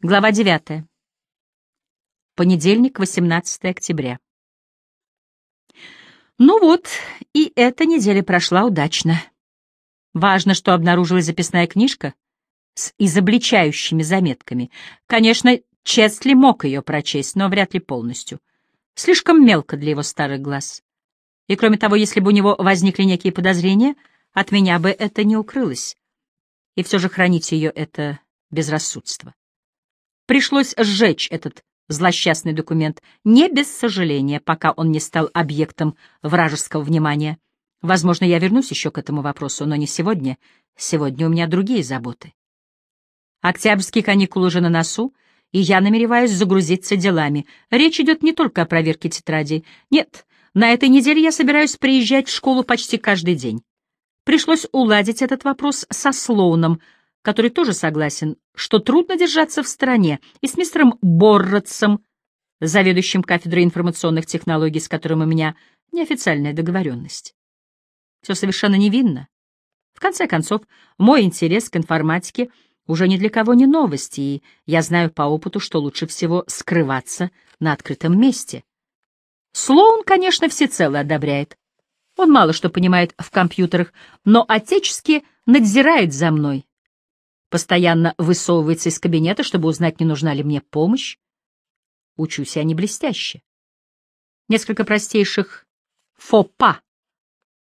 Глава 9. Понедельник, 18 октября. Ну вот, и эта неделя прошла удачно. Важно, что обнаружилась записная книжка с изобличающими заметками. Конечно, Честли мог ее прочесть, но вряд ли полностью. Слишком мелко для его старых глаз. И кроме того, если бы у него возникли некие подозрения, от меня бы это не укрылось. И все же хранить ее — это безрассудство. Пришлось сжечь этот злосчастный документ, не без сожаления, пока он не стал объектом вражеского внимания. Возможно, я вернусь еще к этому вопросу, но не сегодня. Сегодня у меня другие заботы. Октябрьские каникулы уже на носу, и я намереваюсь загрузиться делами. Речь идет не только о проверке тетрадей. Нет, на этой неделе я собираюсь приезжать в школу почти каждый день. Пришлось уладить этот вопрос со Слоуном, который тоже согласен, что трудно держаться в стороне, и с мистером Борротсом, заведующим кафедрой информационных технологий, с которым у меня неофициальная договоренность. Все совершенно невинно. В конце концов, мой интерес к информатике уже ни для кого не новость, и я знаю по опыту, что лучше всего скрываться на открытом месте. Слоун, конечно, всецело одобряет. Он мало что понимает в компьютерах, но отечески надзирает за мной, постоянно высовывается из кабинета, чтобы узнать, не нужна ли мне помощь. Учусь я не блестяще. Несколько простейших фопа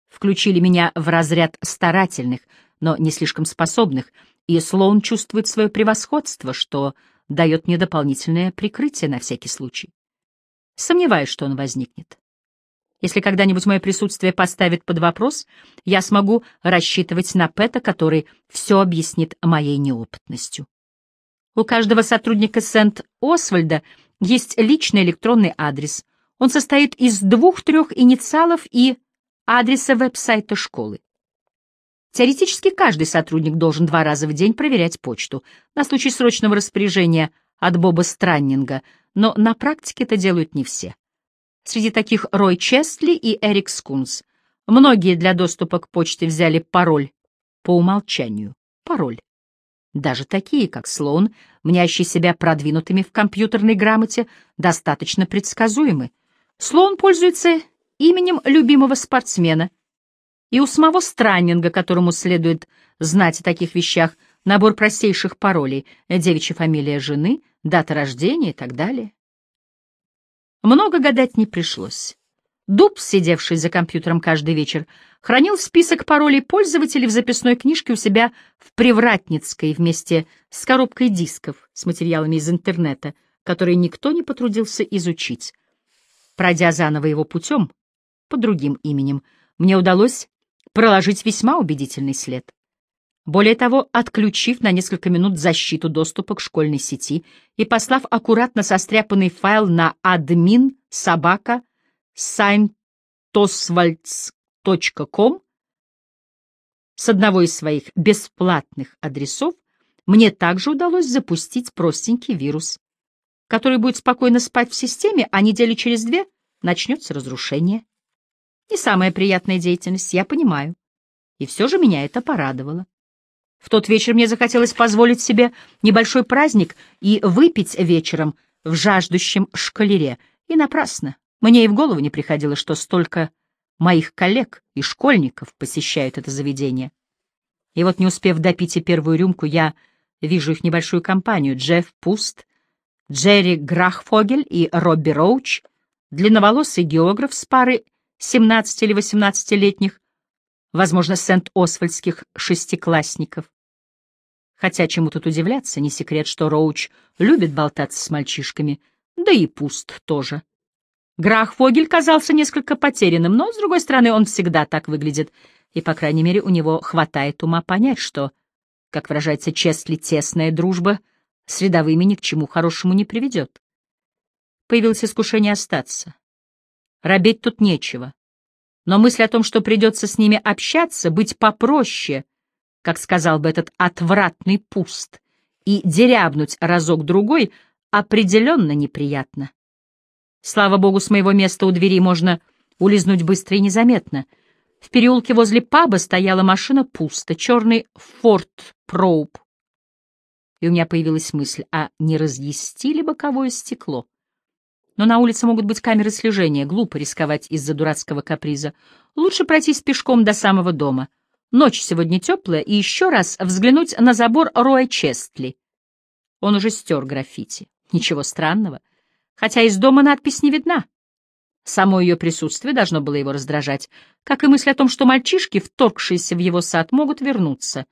включили меня в разряд старательных, но не слишком способных, и Слоун чувствует свое превосходство, что дает мне дополнительное прикрытие на всякий случай. Сомневаюсь, что он возникнет. Если когда-нибудь мое присутствие поставит под вопрос, я смогу рассчитывать на Пэта, который все объяснит моей неопытностью. У каждого сотрудника Сент-Освальда есть личный электронный адрес. Он состоит из двух-трех инициалов и адреса веб-сайта школы. Теоретически каждый сотрудник должен два раза в день проверять почту на случай срочного распоряжения от Боба Страннинга, но на практике это делают не все. Среди таких Рой Честли и Эрик Скунс. Многие для доступа к почте взяли пароль по умолчанию. Пароль. Даже такие, как Слоун, мнящий себя продвинутыми в компьютерной грамоте, достаточно предсказуемы. Слоун пользуется именем любимого спортсмена. И у самого Страннинга, которому следует знать о таких вещах, набор простейших паролей, девичья фамилия жены, дата рождения и так далее. Много гадать не пришлось. Дуб, сидевший за компьютером каждый вечер, хранил список паролей пользователей в записной книжке у себя в Привратницкой вместе с коробкой дисков с материалами из интернета, которые никто не потрудился изучить. Пройдя заново его путем, под другим именем, мне удалось проложить весьма убедительный след. Более того, отключив на несколько минут защиту доступа к школьной сети и послав аккуратно состряпанный файл на admin собака saintoswalds.com с одного из своих бесплатных адресов, мне также удалось запустить простенький вирус, который будет спокойно спать в системе, а недели через две начнется разрушение. Не самая приятная деятельность, я понимаю. И все же меня это порадовало. В тот вечер мне захотелось позволить себе небольшой праздник и выпить вечером в жаждущем шкалере. И напрасно. Мне и в голову не приходило, что столько моих коллег и школьников посещают это заведение. И вот, не успев допить и первую рюмку, я вижу их небольшую компанию. Джефф Пуст, Джерри Грахфогель и Робби Роуч, длинноволосый географ с пары 17 или 18-летних, возможно, сент-освальдских шестиклассников. Хотя чему тут удивляться, не секрет, что Роуч любит болтаться с мальчишками, да и пуст тоже. Грахфогель казался несколько потерянным, но, с другой стороны, он всегда так выглядит, и, по крайней мере, у него хватает ума понять, что, как выражается Чесли, тесная дружба с рядовыми ни к чему хорошему не приведет. Появилось искушение остаться. Робеть тут нечего. Но мысль о том, что придется с ними общаться, быть попроще, как сказал бы этот отвратный пуст, и дерябнуть разок-другой, определенно неприятно. Слава богу, с моего места у двери можно улизнуть быстро и незаметно. В переулке возле паба стояла машина пусто, черный «Форд Проуп». и у меня появилась мысль, а не разъясти ли боковое стекло? Но на улице могут быть камеры слежения, глупо рисковать из-за дурацкого каприза. Лучше пройтись пешком до самого дома. Ночь сегодня теплая, и еще раз взглянуть на забор Роя Честли. Он уже стер граффити. Ничего странного. Хотя из дома надпись не видна. Само ее присутствие должно было его раздражать, как и мысль о том, что мальчишки, вторгшиеся в его сад, могут вернуться.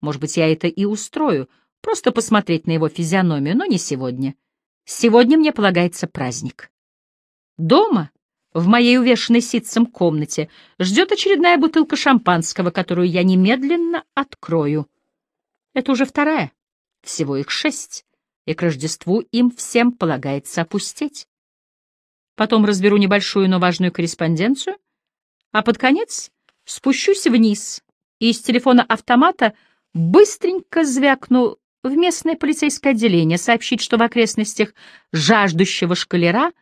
Может быть, я это и устрою, просто посмотреть на его физиономию, но не сегодня. Сегодня мне полагается праздник. Дома, в моей увешанной ситцем комнате, ждет очередная бутылка шампанского, которую я немедленно открою. Это уже вторая, всего их шесть, и к Рождеству им всем полагается опустеть. Потом разберу небольшую, но важную корреспонденцию, а под конец спущусь вниз и из телефона автомата быстренько звякну в местное полицейское отделение сообщить, что в окрестностях жаждущего шкалера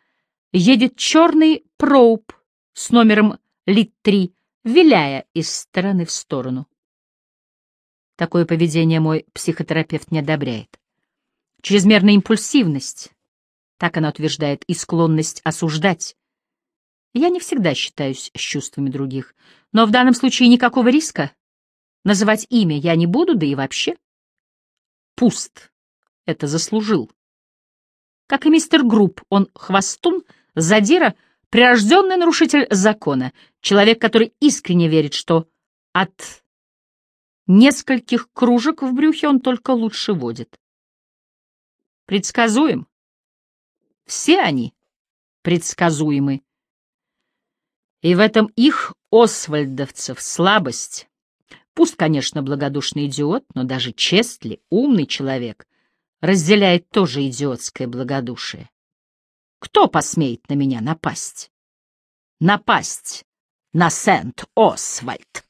едет черный проуп с номером Лит-3, виляя из стороны в сторону. Такое поведение мой психотерапевт не одобряет. Чрезмерная импульсивность, так она утверждает, и склонность осуждать. Я не всегда считаюсь с чувствами других, но в данном случае никакого риска. Называть имя я не буду, да и вообще пуст. Это заслужил. Как и мистер Групп, он хвастун, задира, прирожденный нарушитель закона, человек, который искренне верит, что от нескольких кружек в брюхе он только лучше водит. Предсказуем. Все они предсказуемы. И в этом их, освальдовцев, слабость. Пусть, конечно, благодушный идиот, но даже Честли, умный человек, разделяет тоже идиотское благодушие. Кто посмеет на меня напасть? Напасть на Сент-Освальд.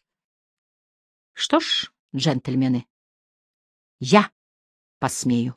Что ж, джентльмены, я посмею.